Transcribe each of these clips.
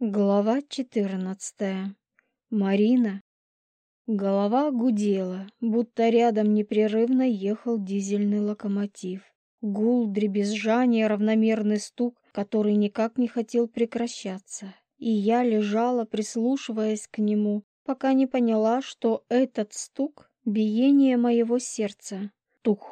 Глава 14. Марина. Голова гудела, будто рядом непрерывно ехал дизельный локомотив. Гул, дребезжание, равномерный стук, который никак не хотел прекращаться. И я лежала, прислушиваясь к нему, пока не поняла, что этот стук — биение моего сердца. Тух,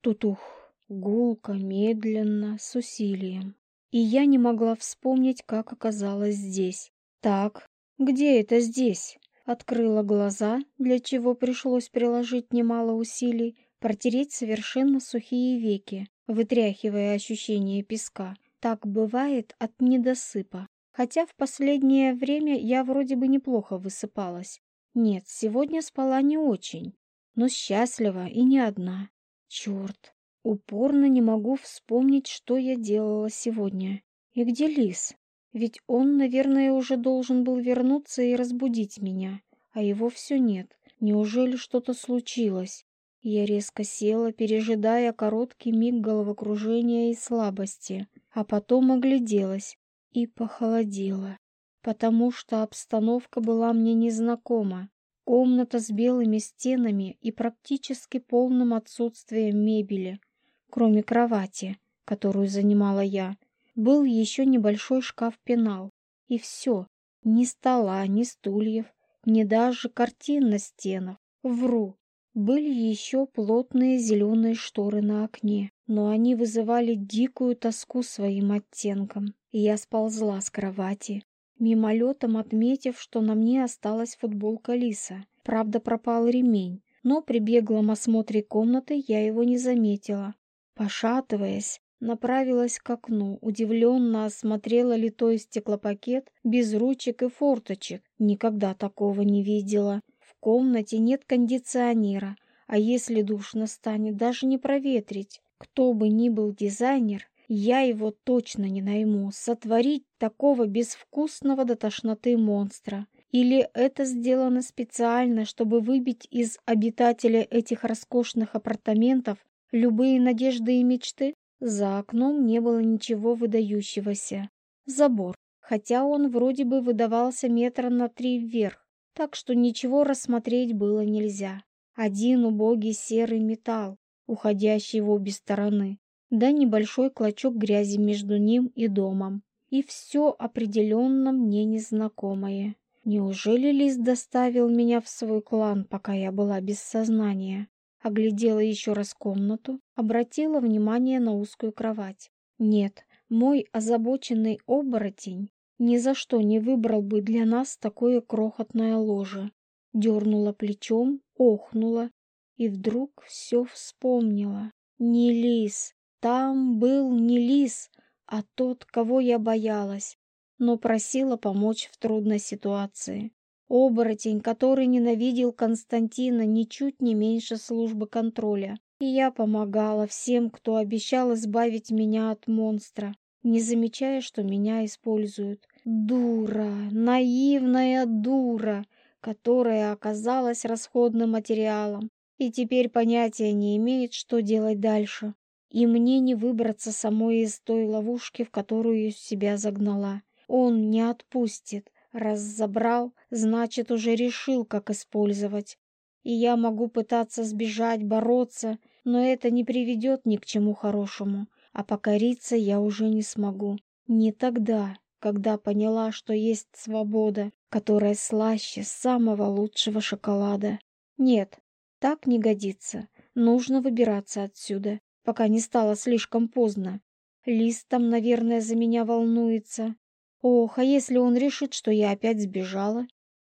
тутух, гулко, медленно, с усилием и я не могла вспомнить, как оказалась здесь. Так, где это здесь? Открыла глаза, для чего пришлось приложить немало усилий, протереть совершенно сухие веки, вытряхивая ощущение песка. Так бывает от недосыпа. Хотя в последнее время я вроде бы неплохо высыпалась. Нет, сегодня спала не очень, но счастлива и не одна. Черт, Упорно не могу вспомнить, что я делала сегодня. И где Лис? Ведь он, наверное, уже должен был вернуться и разбудить меня. А его все нет. Неужели что-то случилось? Я резко села, пережидая короткий миг головокружения и слабости, а потом огляделась и похолодела, потому что обстановка была мне незнакома. Комната с белыми стенами и практически полным отсутствием мебели — Кроме кровати, которую занимала я, был еще небольшой шкаф-пенал. И все. Ни стола, ни стульев, ни даже картин на стенах. Вру. Были еще плотные зеленые шторы на окне, но они вызывали дикую тоску своим оттенком. И я сползла с кровати, мимолетом отметив, что на мне осталась футболка Лиса. Правда, пропал ремень, но при беглом осмотре комнаты я его не заметила. Пошатываясь, направилась к окну, удивленно осмотрела литой стеклопакет без ручек и форточек. Никогда такого не видела. В комнате нет кондиционера, а если душно станет, даже не проветрить. Кто бы ни был дизайнер, я его точно не найму. Сотворить такого безвкусного до тошноты монстра. Или это сделано специально, чтобы выбить из обитателя этих роскошных апартаментов любые надежды и мечты. За окном не было ничего выдающегося. Забор, хотя он вроде бы выдавался метра на три вверх, так что ничего рассмотреть было нельзя. Один убогий серый металл, уходящий в обе стороны, да небольшой клочок грязи между ним и домом. И все определенно мне незнакомое. Неужели Лис доставил меня в свой клан, пока я была без сознания? Оглядела еще раз комнату, обратила внимание на узкую кровать. Нет, мой озабоченный оборотень ни за что не выбрал бы для нас такое крохотное ложе. Дернула плечом, охнула и вдруг все вспомнила. Не лис, там был не лис, а тот, кого я боялась, но просила помочь в трудной ситуации. Оборотень, который ненавидел Константина ничуть не меньше службы контроля. И я помогала всем, кто обещал избавить меня от монстра, не замечая, что меня используют. Дура, наивная дура, которая оказалась расходным материалом и теперь понятия не имеет, что делать дальше. И мне не выбраться самой из той ловушки, в которую себя загнала. Он не отпустит. Раз забрал, значит, уже решил, как использовать. И я могу пытаться сбежать, бороться, но это не приведет ни к чему хорошему, а покориться я уже не смогу. Не тогда, когда поняла, что есть свобода, которая слаще самого лучшего шоколада. Нет, так не годится. Нужно выбираться отсюда, пока не стало слишком поздно. Лист там, наверное, за меня волнуется. Ох, а если он решит, что я опять сбежала?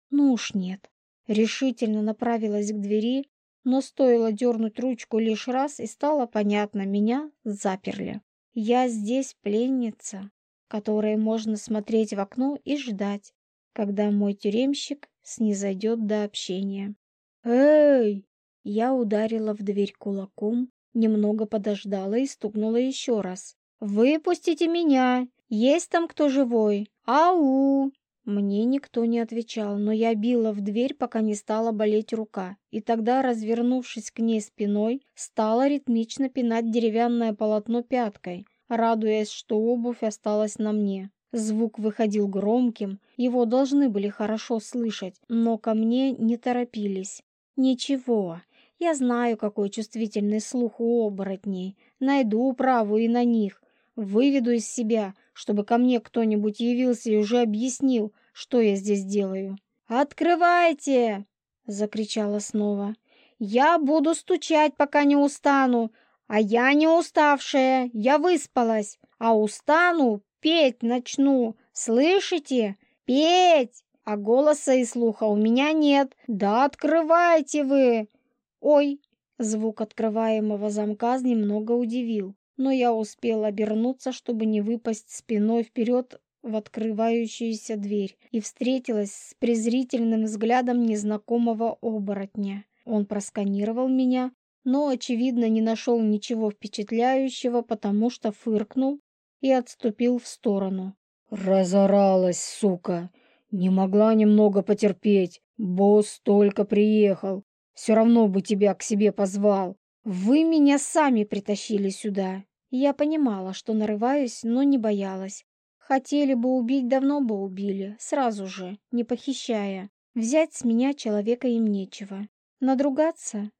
Ну уж нет. Решительно направилась к двери, но стоило дернуть ручку лишь раз, и стало понятно, меня заперли. Я здесь пленница, которой можно смотреть в окно и ждать, когда мой тюремщик снизойдет до общения. «Эй!» Я ударила в дверь кулаком, немного подождала и стукнула еще раз. «Выпустите меня! Есть там кто живой? Ау!» Мне никто не отвечал, но я била в дверь, пока не стала болеть рука, и тогда, развернувшись к ней спиной, стала ритмично пинать деревянное полотно пяткой, радуясь, что обувь осталась на мне. Звук выходил громким, его должны были хорошо слышать, но ко мне не торопились. Ничего, я знаю, какой чувствительный слух у оборотней. Найду управу и на них. Выведу из себя, чтобы ко мне кто-нибудь явился и уже объяснил, что я здесь делаю. «Открывайте!» — закричала снова. «Я буду стучать, пока не устану, а я не уставшая, я выспалась, а устану, петь начну, слышите? Петь! А голоса и слуха у меня нет, да открывайте вы!» «Ой!» Звук открываемого замка немного удивил, но я успел обернуться, чтобы не выпасть спиной вперед в открывающуюся дверь и встретилась с презрительным взглядом незнакомого оборотня. Он просканировал меня, но, очевидно, не нашел ничего впечатляющего, потому что фыркнул и отступил в сторону. «Разоралась, сука! Не могла немного потерпеть. Босс только приехал. Все равно бы тебя к себе позвал. Вы меня сами притащили сюда. Я понимала, что нарываюсь, но не боялась. Хотели бы убить, давно бы убили, сразу же, не похищая. Взять с меня человека им нечего. Надругаться?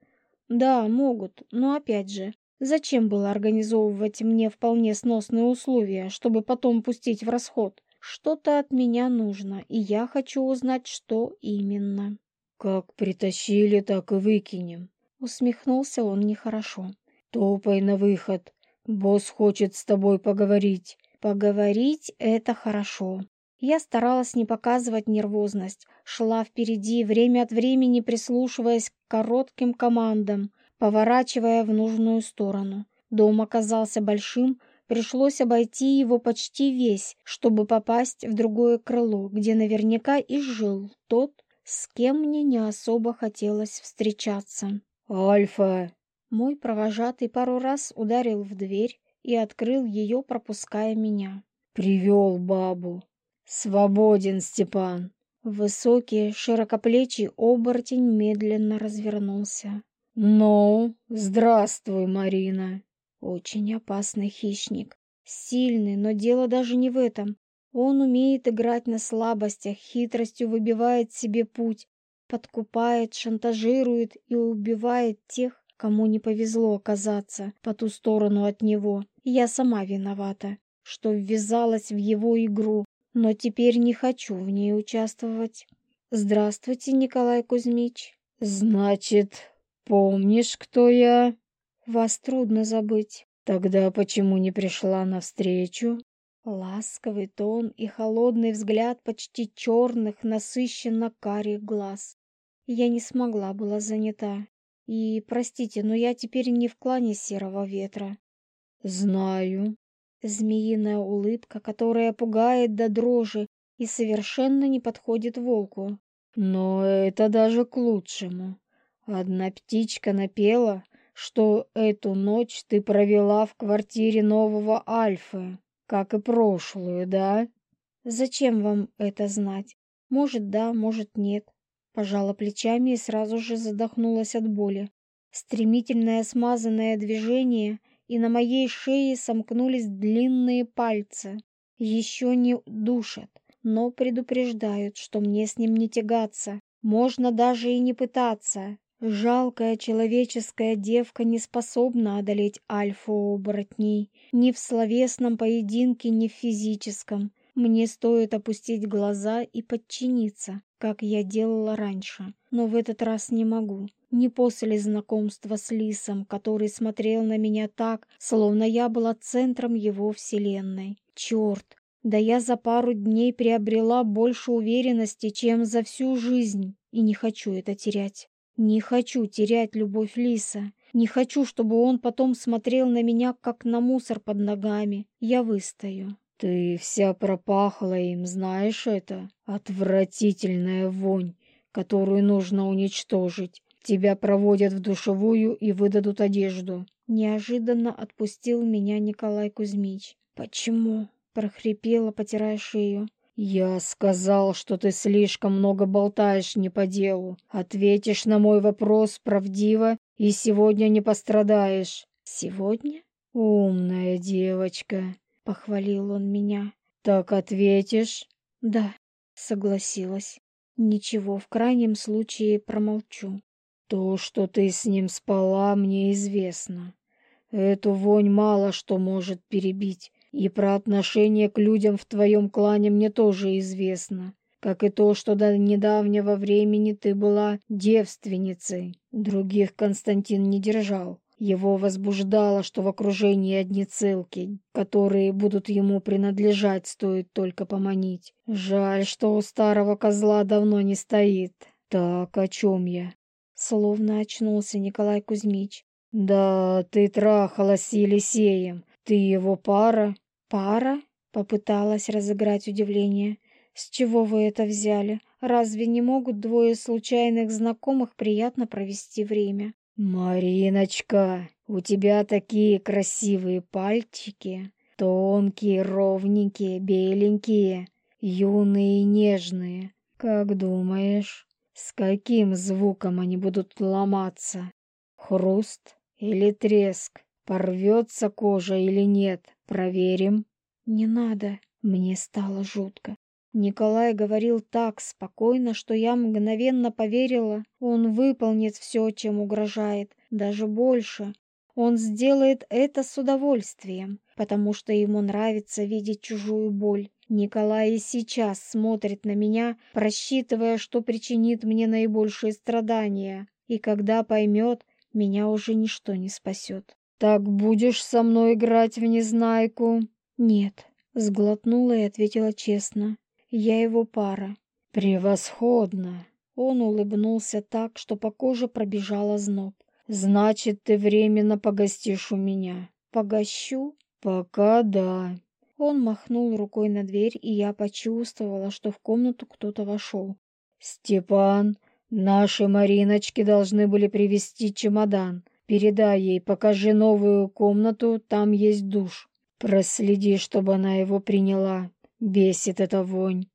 Да, могут, но опять же, зачем было организовывать мне вполне сносные условия, чтобы потом пустить в расход? Что-то от меня нужно, и я хочу узнать, что именно. «Как притащили, так и выкинем», — усмехнулся он нехорошо. «Топай на выход. Босс хочет с тобой поговорить». «Поговорить — это хорошо». Я старалась не показывать нервозность, шла впереди, время от времени прислушиваясь к коротким командам, поворачивая в нужную сторону. Дом оказался большим, пришлось обойти его почти весь, чтобы попасть в другое крыло, где наверняка и жил тот, с кем мне не особо хотелось встречаться. «Альфа!» Мой провожатый пару раз ударил в дверь и открыл ее, пропуская меня. «Привел бабу. Свободен, Степан!» Высокий, широкоплечий оборотень медленно развернулся. «Ну, здравствуй, Марина!» Очень опасный хищник. Сильный, но дело даже не в этом. Он умеет играть на слабостях, хитростью выбивает себе путь, подкупает, шантажирует и убивает тех, кому не повезло оказаться по ту сторону от него. Я сама виновата, что ввязалась в его игру, но теперь не хочу в ней участвовать. Здравствуйте, Николай Кузьмич. Значит, помнишь, кто я? Вас трудно забыть. Тогда почему не пришла навстречу? Ласковый тон и холодный взгляд почти черных, насыщенно карих глаз. Я не смогла, была занята. И, простите, но я теперь не в клане Серого Ветра. Знаю. Змеиная улыбка, которая пугает до дрожи и совершенно не подходит волку. Но это даже к лучшему. Одна птичка напела, что эту ночь ты провела в квартире нового Альфы. Как и прошлую, да? Зачем вам это знать? Может, да, может, нет. Пожала плечами и сразу же задохнулась от боли. Стремительное смазанное движение, и на моей шее сомкнулись длинные пальцы. Еще не душат, но предупреждают, что мне с ним не тягаться. Можно даже и не пытаться. Жалкая человеческая девка не способна одолеть альфа-оборотней ни в словесном поединке, ни в физическом. Мне стоит опустить глаза и подчиниться, как я делала раньше. Но в этот раз не могу. Не после знакомства с Лисом, который смотрел на меня так, словно я была центром его вселенной. Черт! Да я за пару дней приобрела больше уверенности, чем за всю жизнь, и не хочу это терять. Не хочу терять любовь Лиса. Не хочу, чтобы он потом смотрел на меня, как на мусор под ногами. Я выстою. Ты вся пропахла им, знаешь это? Отвратительная вонь, которую нужно уничтожить. Тебя проводят в душевую и выдадут одежду. Неожиданно отпустил меня Николай Кузьмич. Почему? прохрипела, потирая шею. «Я сказал, что ты слишком много болтаешь не по делу. Ответишь на мой вопрос правдиво, и сегодня не пострадаешь». «Сегодня?» «Умная девочка», — похвалил он меня. Так ответишь? Да, согласилась. Ничего, в крайнем случае промолчу. То, что ты с ним спала, мне известно. Эту вонь мало что может перебить. И про отношение к людям в твоем клане мне тоже известно. Как и то, что до недавнего времени ты была девственницей. Других Константин не держал. Его возбуждало, что в окружении одни целки, которые будут ему принадлежать, стоит только поманить. Жаль, что у старого козла давно не стоит. Так, о чем я? Словно очнулся Николай Кузьмич. Да, ты трахалась с Елисеем. Ты его пара? Пара? Попыталась разыграть удивление. С чего вы это взяли? Разве не могут двое случайных знакомых приятно провести время? «Мариночка, у тебя такие красивые пальчики, тонкие, ровненькие, беленькие, юные и нежные. Как думаешь, с каким звуком они будут ломаться? Хруст или треск? Порвется кожа или нет? Проверим». «Не надо». Мне стало жутко. Николай говорил так спокойно, что я мгновенно поверила, он выполнит все, чем угрожает, даже больше. Он сделает это с удовольствием, потому что ему нравится видеть чужую боль. Николай и сейчас смотрит на меня, просчитывая, что причинит мне наибольшие страдания. И когда поймет, меня уже ничто не спасет. «Так будешь со мной играть в незнайку?» «Нет», — сглотнула и ответила честно. Я его пара. Превосходно. Он улыбнулся так, что по коже пробежала зноб. Значит, ты временно погостишь у меня. Погощу? Пока да. Он махнул рукой на дверь, и я почувствовала, что в комнату кто-то вошел. Степан, наши Мариночки должны были привезти чемодан. Передай ей, покажи новую комнату, там есть душ. Проследи, чтобы она его приняла. Бесит эта вонь.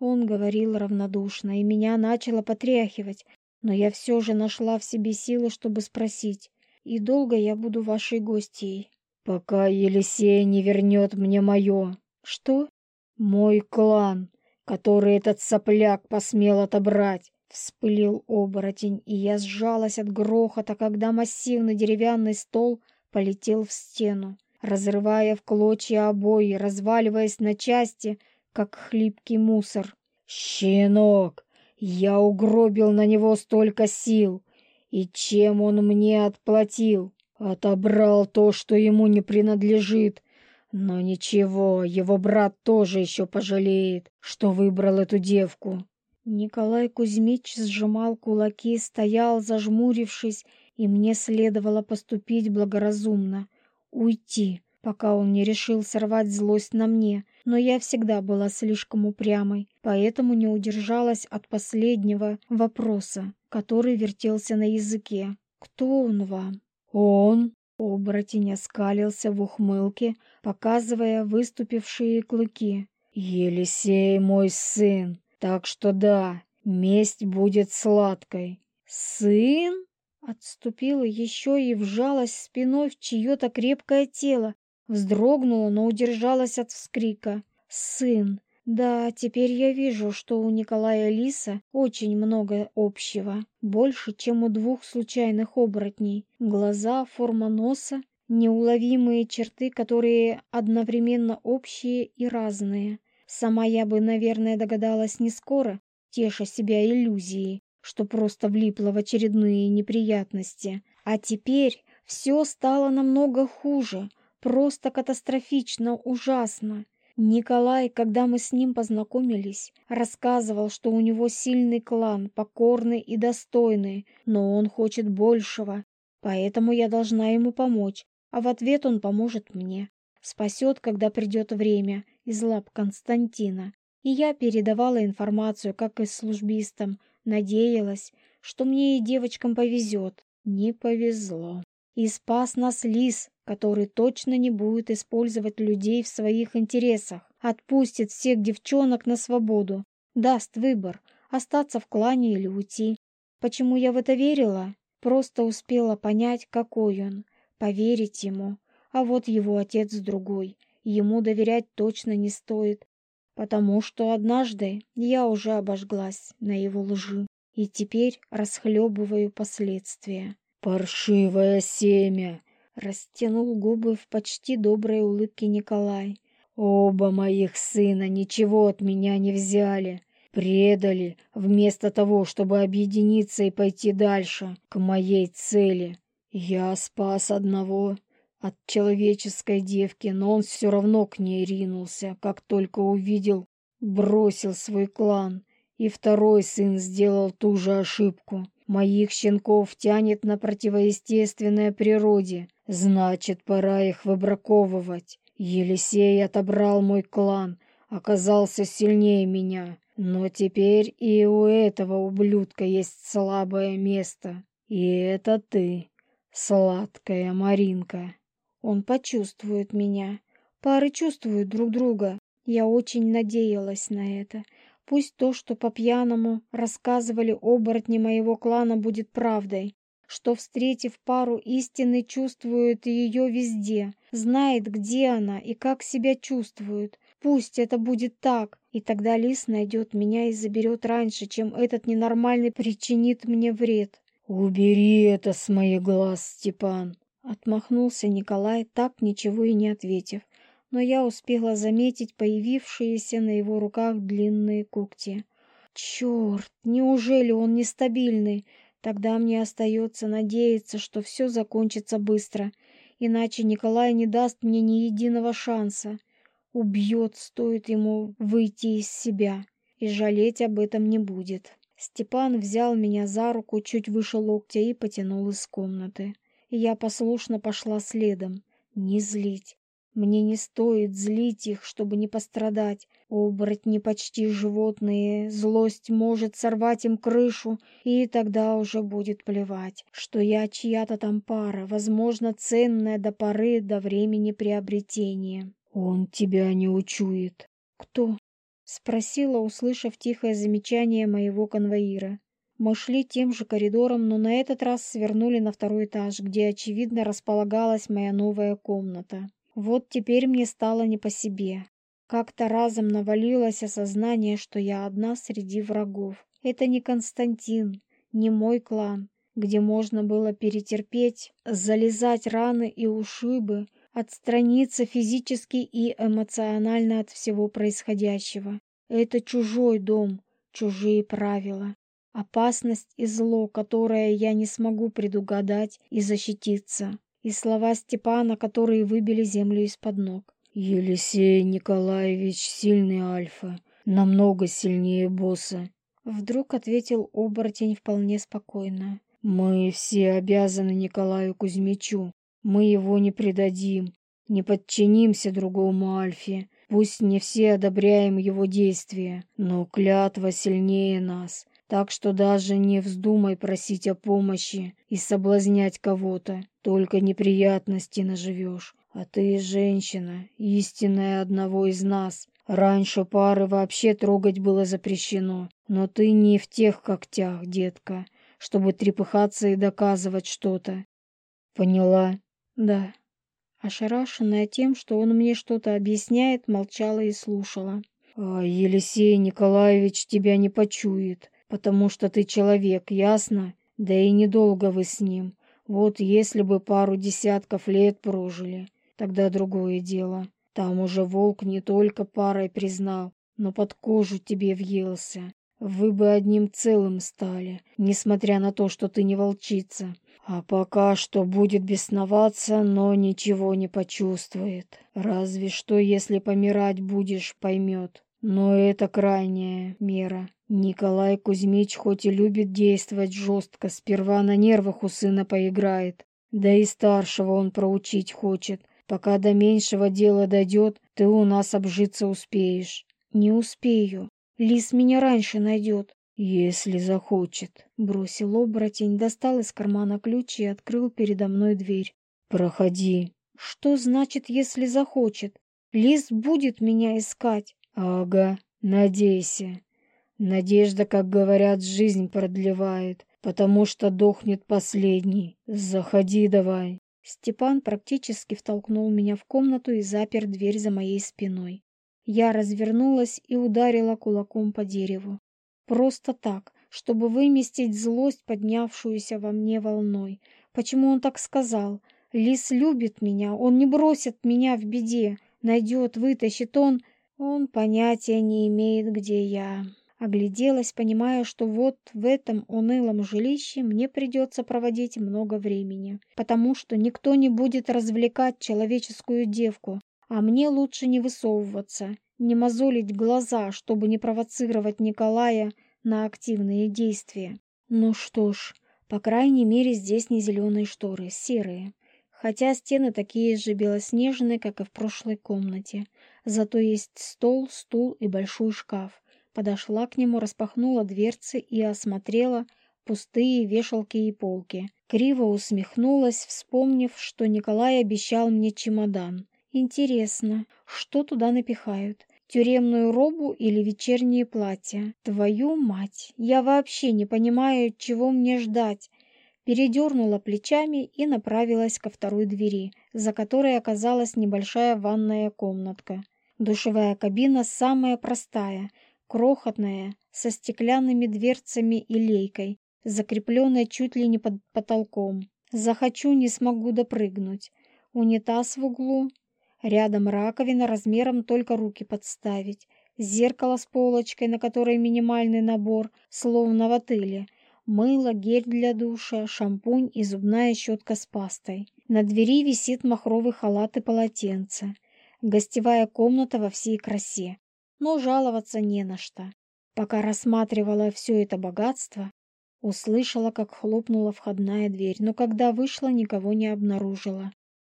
Он говорил равнодушно, и меня начало потряхивать, но я все же нашла в себе силы, чтобы спросить, и долго я буду вашей гостьей? Пока Елисей не вернет мне мое. Что? Мой клан, который этот сопляк посмел отобрать. Вспылил оборотень, и я сжалась от грохота, когда массивный деревянный стол полетел в стену разрывая в клочья обои, разваливаясь на части, как хлипкий мусор. «Щенок! Я угробил на него столько сил! И чем он мне отплатил? Отобрал то, что ему не принадлежит!» Но ничего, его брат тоже еще пожалеет, что выбрал эту девку. Николай Кузьмич сжимал кулаки, стоял, зажмурившись, и мне следовало поступить благоразумно уйти, пока он не решил сорвать злость на мне, но я всегда была слишком упрямой, поэтому не удержалась от последнего вопроса, который вертелся на языке. «Кто он вам?» «Он?» Оборотень оскалился в ухмылке, показывая выступившие клыки. «Елисей мой сын, так что да, месть будет сладкой». «Сын?» Отступила еще и вжалась спиной в чье-то крепкое тело. Вздрогнула, но удержалась от вскрика. «Сын!» Да, теперь я вижу, что у Николая Лиса очень много общего. Больше, чем у двух случайных оборотней. Глаза, форма носа, неуловимые черты, которые одновременно общие и разные. Сама я бы, наверное, догадалась не скоро, теша себя иллюзией что просто влипла в очередные неприятности. А теперь все стало намного хуже, просто катастрофично ужасно. Николай, когда мы с ним познакомились, рассказывал, что у него сильный клан, покорный и достойный, но он хочет большего, поэтому я должна ему помочь, а в ответ он поможет мне. Спасет, когда придет время, из лап Константина. И я передавала информацию как и службистам, Надеялась, что мне и девочкам повезет. Не повезло. И спас нас лис, который точно не будет использовать людей в своих интересах. Отпустит всех девчонок на свободу. Даст выбор, остаться в клане или уйти. Почему я в это верила? Просто успела понять, какой он. Поверить ему. А вот его отец другой. Ему доверять точно не стоит. Потому что однажды я уже обожглась на его лжи и теперь расхлебываю последствия. «Паршивое семя!» — растянул губы в почти доброй улыбке Николай. «Оба моих сына ничего от меня не взяли, предали, вместо того, чтобы объединиться и пойти дальше, к моей цели. Я спас одного от человеческой девки, но он все равно к ней ринулся, как только увидел, бросил свой клан. И второй сын сделал ту же ошибку. Моих щенков тянет на противоестественной природе, значит, пора их выбраковывать. Елисей отобрал мой клан, оказался сильнее меня, но теперь и у этого ублюдка есть слабое место. И это ты, сладкая Маринка. Он почувствует меня. Пары чувствуют друг друга. Я очень надеялась на это. Пусть то, что по-пьяному рассказывали оборотни моего клана, будет правдой, что, встретив пару истины, чувствует ее везде, знает, где она и как себя чувствует. Пусть это будет так, и тогда лис найдет меня и заберет раньше, чем этот ненормальный причинит мне вред. «Убери это с моих глаз, Степан!» Отмахнулся Николай, так ничего и не ответив но я успела заметить появившиеся на его руках длинные когти. Черт, неужели он нестабильный? Тогда мне остается надеяться, что все закончится быстро, иначе Николай не даст мне ни единого шанса. Убьет, стоит ему выйти из себя, и жалеть об этом не будет. Степан взял меня за руку чуть выше локтя и потянул из комнаты. Я послушно пошла следом. Не злить, мне не стоит злить их, чтобы не пострадать. Оборотни почти животные, злость может сорвать им крышу, и тогда уже будет плевать, что я чья-то там пара, возможно, ценная до поры до времени приобретения. Он тебя не учует. Кто? Спросила, услышав тихое замечание моего конвоира. Мы шли тем же коридором, но на этот раз свернули на второй этаж, где, очевидно, располагалась моя новая комната. Вот теперь мне стало не по себе. Как-то разом навалилось осознание, что я одна среди врагов. Это не Константин, не мой клан, где можно было перетерпеть, залезать раны и ушибы, отстраниться физически и эмоционально от всего происходящего. Это чужой дом, чужие правила, опасность и зло, которое я не смогу предугадать и защититься и слова Степана, которые выбили землю из-под ног. «Елисей Николаевич сильный альфа, намного сильнее босса», — вдруг ответил оборотень вполне спокойно. «Мы все обязаны Николаю Кузьмичу. Мы его не предадим, не подчинимся другому альфе. Пусть не все одобряем его действия, но клятва сильнее нас. Так что даже не вздумай просить о помощи и соблазнять кого-то. Только неприятности наживешь. А ты женщина, истинная одного из нас. Раньше пары вообще трогать было запрещено. Но ты не в тех когтях, детка, чтобы трепыхаться и доказывать что-то. Поняла? Да. Ошарашенная тем, что он мне что-то объясняет, молчала и слушала. А Елисей Николаевич тебя не почует потому что ты человек, ясно? Да и недолго вы с ним. Вот если бы пару десятков лет прожили, тогда другое дело. Там уже волк не только парой признал, но под кожу тебе въелся. Вы бы одним целым стали, несмотря на то, что ты не волчица. А пока что будет бесноваться, но ничего не почувствует. Разве что, если помирать будешь, поймет. Но это крайняя мера. Николай Кузьмич хоть и любит действовать жестко, сперва на нервах у сына поиграет. Да и старшего он проучить хочет. Пока до меньшего дела дойдет, ты у нас обжиться успеешь. Не успею. Лис меня раньше найдет. Если захочет. Бросил оборотень, достал из кармана ключ и открыл передо мной дверь. Проходи. Что значит, если захочет? Лис будет меня искать. Ага, надейся. Надежда, как говорят, жизнь продлевает, потому что дохнет последний. Заходи давай. Степан практически втолкнул меня в комнату и запер дверь за моей спиной. Я развернулась и ударила кулаком по дереву. Просто так, чтобы выместить злость, поднявшуюся во мне волной. Почему он так сказал? Лис любит меня, он не бросит меня в беде, найдет, вытащит он... Он понятия не имеет, где я. Огляделась, понимая, что вот в этом унылом жилище мне придется проводить много времени, потому что никто не будет развлекать человеческую девку, а мне лучше не высовываться, не мозолить глаза, чтобы не провоцировать Николая на активные действия. Ну что ж, по крайней мере здесь не зеленые шторы, серые. Хотя стены такие же белоснежные, как и в прошлой комнате. Зато есть стол, стул и большой шкаф. Подошла к нему, распахнула дверцы и осмотрела пустые вешалки и полки. Криво усмехнулась, вспомнив, что Николай обещал мне чемодан. Интересно, что туда напихают? Тюремную робу или вечернее платье? Твою мать! Я вообще не понимаю, чего мне ждать. Передернула плечами и направилась ко второй двери, за которой оказалась небольшая ванная комнатка. Душевая кабина самая простая, крохотная, со стеклянными дверцами и лейкой, закрепленная чуть ли не под потолком. Захочу, не смогу допрыгнуть. Унитаз в углу, Рядом раковина размером только руки подставить. Зеркало с полочкой, на которой минимальный набор, словно в отеле. Мыло, гель для душа, шампунь и зубная щетка с пастой. На двери висит махровый халат и полотенце. Гостевая комната во всей красе. Но жаловаться не на что. Пока рассматривала все это богатство, услышала, как хлопнула входная дверь, но когда вышла, никого не обнаружила.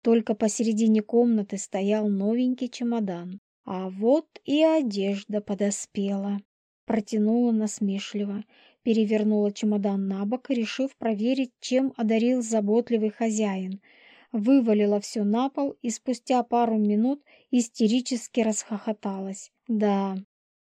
Только посередине комнаты стоял новенький чемодан. А вот и одежда подоспела. Протянула насмешливо, перевернула чемодан на бок, решив проверить, чем одарил заботливый хозяин. Вывалила все на пол и спустя пару минут истерически расхохоталась. Да,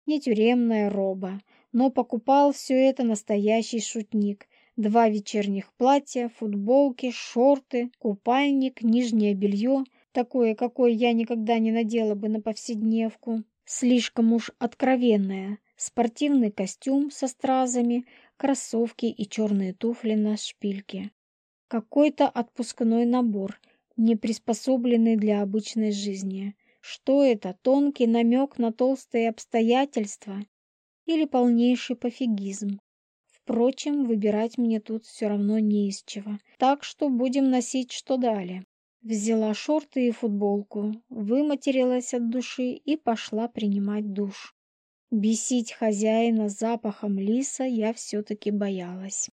не тюремная роба, но покупал все это настоящий шутник — Два вечерних платья, футболки, шорты, купальник, нижнее белье, такое, какое я никогда не надела бы на повседневку. Слишком уж откровенное. Спортивный костюм со стразами, кроссовки и черные туфли на шпильке. Какой-то отпускной набор, не приспособленный для обычной жизни. Что это, тонкий намек на толстые обстоятельства или полнейший пофигизм? Впрочем, выбирать мне тут все равно не из чего, так что будем носить, что дали. Взяла шорты и футболку, выматерилась от души и пошла принимать душ. Бесить хозяина запахом лиса я все-таки боялась.